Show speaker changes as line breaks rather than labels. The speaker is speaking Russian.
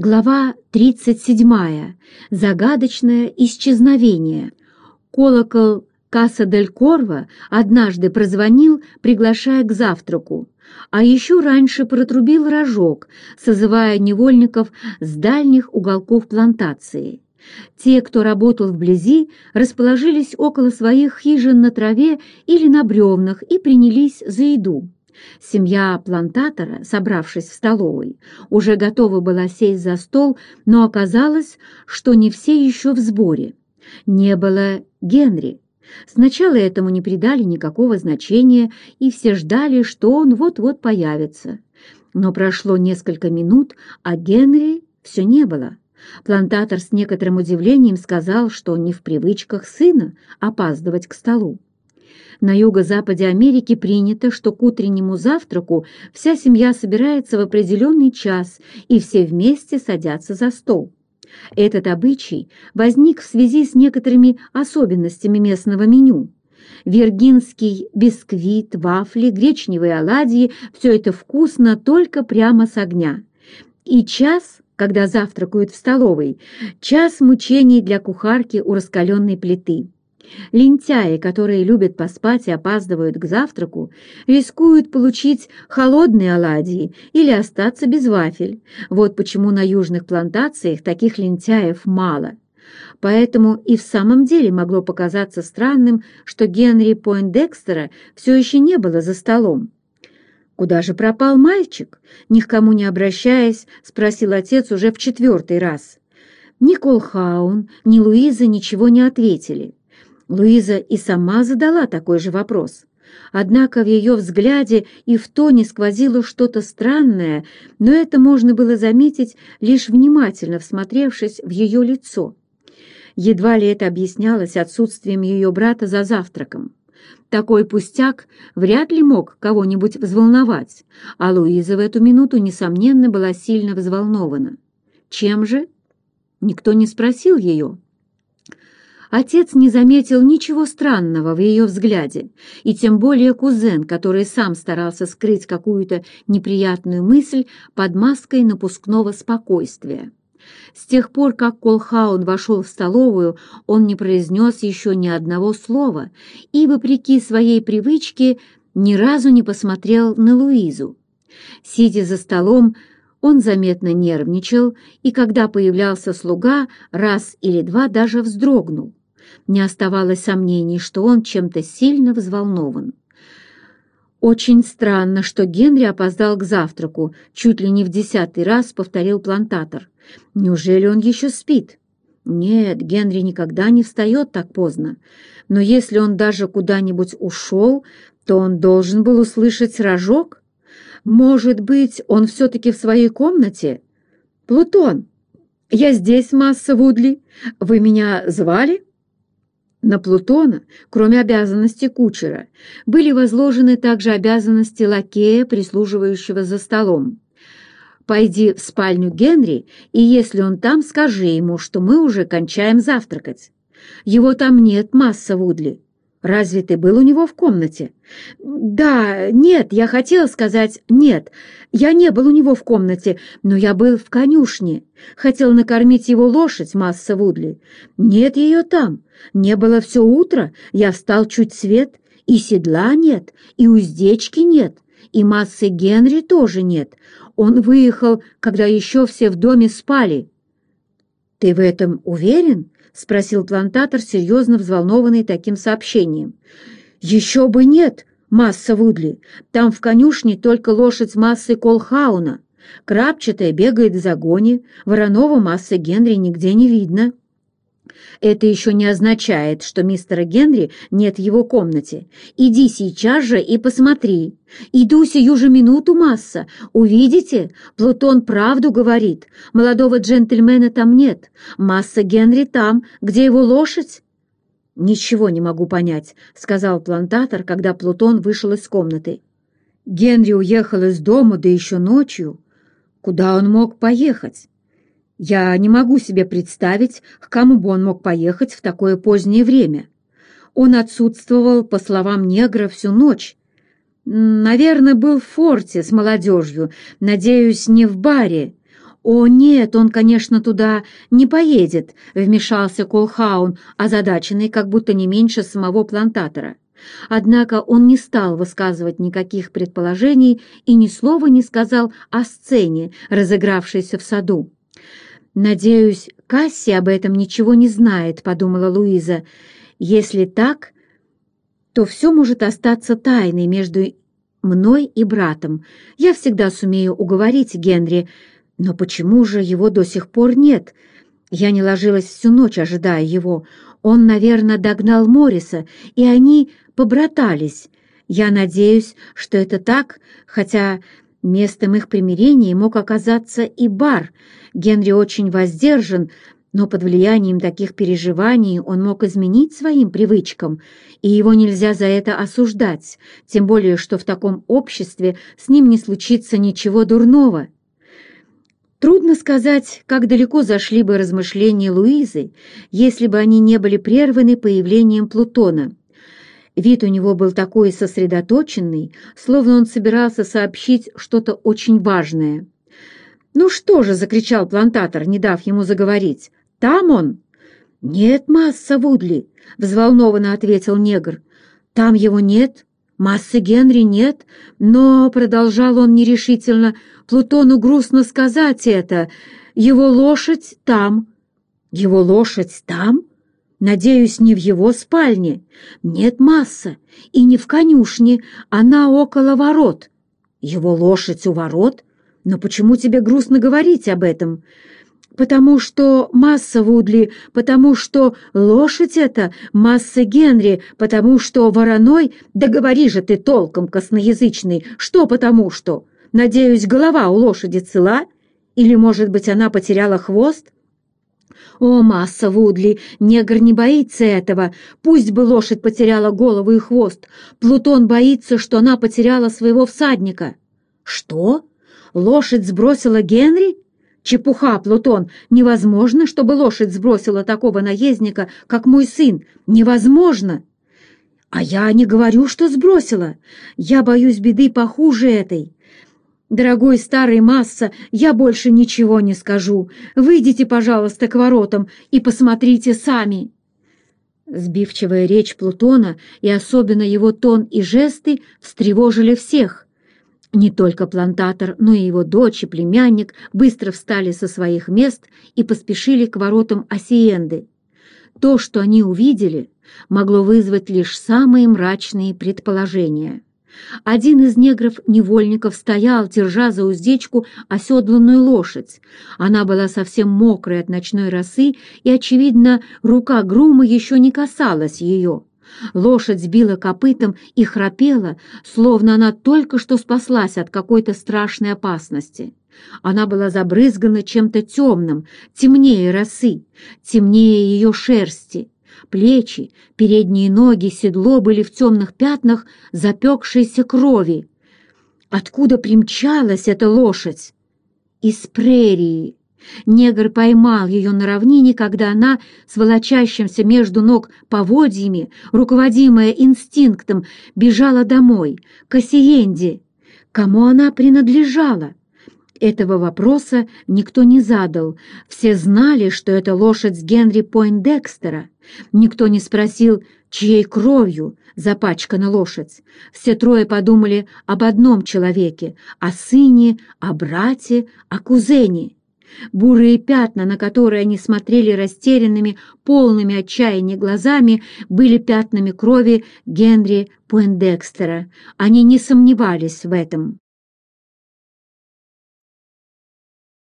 Глава 37. Загадочное исчезновение. Колокол Касса дель Корво однажды прозвонил, приглашая к завтраку, а еще раньше протрубил рожок, созывая невольников с дальних уголков плантации. Те, кто работал вблизи, расположились около своих хижин на траве или на бревнах и принялись за еду. Семья плантатора, собравшись в столовой, уже готова была сесть за стол, но оказалось, что не все еще в сборе. Не было Генри. Сначала этому не придали никакого значения, и все ждали, что он вот-вот появится. Но прошло несколько минут, а Генри все не было. Плантатор с некоторым удивлением сказал, что не в привычках сына опаздывать к столу. На юго-западе Америки принято, что к утреннему завтраку вся семья собирается в определенный час и все вместе садятся за стол. Этот обычай возник в связи с некоторыми особенностями местного меню. Виргинский бисквит, вафли, гречневые оладьи – все это вкусно только прямо с огня. И час, когда завтракают в столовой, час мучений для кухарки у раскаленной плиты. Лентяи, которые любят поспать и опаздывают к завтраку, рискуют получить холодные оладьи или остаться без вафель. Вот почему на южных плантациях таких лентяев мало. Поэтому и в самом деле могло показаться странным, что Генри Пойндекстера все еще не было за столом. «Куда же пропал мальчик?» Ни к кому не обращаясь, спросил отец уже в четвертый раз. Ни Колхаун, ни Луиза ничего не ответили. Луиза и сама задала такой же вопрос. Однако в ее взгляде и в тоне сквозило что-то странное, но это можно было заметить, лишь внимательно всмотревшись в ее лицо. Едва ли это объяснялось отсутствием ее брата за завтраком. Такой пустяк вряд ли мог кого-нибудь взволновать, а Луиза в эту минуту, несомненно, была сильно взволнована. Чем же? Никто не спросил ее. Отец не заметил ничего странного в ее взгляде, и тем более кузен, который сам старался скрыть какую-то неприятную мысль под маской напускного спокойствия. С тех пор, как Колхаун вошел в столовую, он не произнес еще ни одного слова и, вопреки своей привычке, ни разу не посмотрел на Луизу. Сидя за столом, он заметно нервничал, и когда появлялся слуга, раз или два даже вздрогнул. Не оставалось сомнений, что он чем-то сильно взволнован. «Очень странно, что Генри опоздал к завтраку», чуть ли не в десятый раз повторил плантатор. «Неужели он еще спит?» «Нет, Генри никогда не встает так поздно. Но если он даже куда-нибудь ушел, то он должен был услышать рожок. Может быть, он все-таки в своей комнате? Плутон, я здесь, Масса Вудли. Вы меня звали?» На Плутона, кроме обязанностей кучера, были возложены также обязанности лакея, прислуживающего за столом. «Пойди в спальню Генри, и если он там, скажи ему, что мы уже кончаем завтракать. Его там нет, масса Вудли. Разве ты был у него в комнате? Да, нет, я хотела сказать нет. Я не был у него в комнате, но я был в конюшне. Хотел накормить его лошадь, масса Вудли. Нет ее там. Не было все утро. Я встал чуть свет, и седла нет, и уздечки нет, и массы Генри тоже нет. Он выехал, когда еще все в доме спали. Ты в этом уверен? — спросил плантатор, серьезно взволнованный таким сообщением. «Еще бы нет, масса Вудли. Там в конюшне только лошадь массы Колхауна. Крапчатая бегает в загоне, вороного массы Генри нигде не видно». Это еще не означает, что мистера Генри нет в его комнате. Иди сейчас же и посмотри. Иду сию же минуту, масса. Увидите? Плутон правду говорит. Молодого джентльмена там нет. Масса Генри там, где его лошадь. «Ничего не могу понять», — сказал плантатор, когда Плутон вышел из комнаты. Генри уехал из дома, да еще ночью. Куда он мог поехать? Я не могу себе представить, к кому бы он мог поехать в такое позднее время. Он отсутствовал, по словам негра, всю ночь. Наверное, был в форте с молодежью, надеюсь, не в баре. «О, нет, он, конечно, туда не поедет», — вмешался Колхаун, озадаченный как будто не меньше самого плантатора. Однако он не стал высказывать никаких предположений и ни слова не сказал о сцене, разыгравшейся в саду. «Надеюсь, Касси об этом ничего не знает», — подумала Луиза. «Если так, то все может остаться тайной между мной и братом. Я всегда сумею уговорить Генри, но почему же его до сих пор нет? Я не ложилась всю ночь, ожидая его. Он, наверное, догнал Морриса, и они побратались. Я надеюсь, что это так, хотя местом их примирения мог оказаться и бар. Генри очень воздержан, но под влиянием таких переживаний он мог изменить своим привычкам, и его нельзя за это осуждать, тем более что в таком обществе с ним не случится ничего дурного. Трудно сказать, как далеко зашли бы размышления Луизы, если бы они не были прерваны появлением Плутона. Вид у него был такой сосредоточенный, словно он собирался сообщить что-то очень важное. «Ну что же!» — закричал плантатор, не дав ему заговорить. «Там он?» «Нет, масса Вудли!» — взволнованно ответил негр. «Там его нет, массы Генри нет, но, — продолжал он нерешительно, — Плутону грустно сказать это, его лошадь там». «Его лошадь там?» Надеюсь, не в его спальне. Нет масса, и не в конюшне, она около ворот. Его лошадь у ворот? Но почему тебе грустно говорить об этом? Потому что масса Вудли, потому что лошадь это масса Генри, потому что вороной... Да говори же ты толком, косноязычный, что потому что? Надеюсь, голова у лошади цела? Или, может быть, она потеряла хвост? О, масса Вудли, негр не боится этого. Пусть бы лошадь потеряла голову и хвост. Плутон боится, что она потеряла своего всадника. Что? Лошадь сбросила Генри? Чепуха, Плутон! Невозможно, чтобы лошадь сбросила такого наездника, как мой сын. Невозможно! А я не говорю, что сбросила. Я боюсь беды похуже этой. Дорогой старый Масса, я больше ничего не скажу. Выйдите, пожалуйста, к воротам и посмотрите сами. Сбивчивая речь Плутона и особенно его тон и жесты встревожили всех. Не только плантатор, но и его дочь и племянник быстро встали со своих мест и поспешили к воротам Осиенды. То, что они увидели, могло вызвать лишь самые мрачные предположения. Один из негров-невольников стоял, держа за уздечку оседланную лошадь. Она была совсем мокрая от ночной росы, и, очевидно, рука грума еще не касалась ее. Лошадь сбила копытом и храпела, словно она только что спаслась от какой-то страшной опасности. Она была забрызгана чем-то темным, темнее росы, темнее ее шерсти. Плечи, передние ноги, седло были в темных пятнах запекшейся крови. Откуда примчалась эта лошадь? Из прерии, Негр поймал ее на равнине, когда она, с волочащимся между ног поводьями, руководимая инстинктом, бежала домой, к Осиенде. Кому она принадлежала? Этого вопроса никто не задал. Все знали, что это лошадь Генри Пойндекстера. Никто не спросил, чьей кровью запачкана лошадь. Все трое подумали об одном человеке — о сыне, о брате, о кузене. Бурые пятна, на которые они смотрели растерянными, полными отчаяния глазами, были пятнами крови Генри Пуэндекстера. Они не сомневались в этом.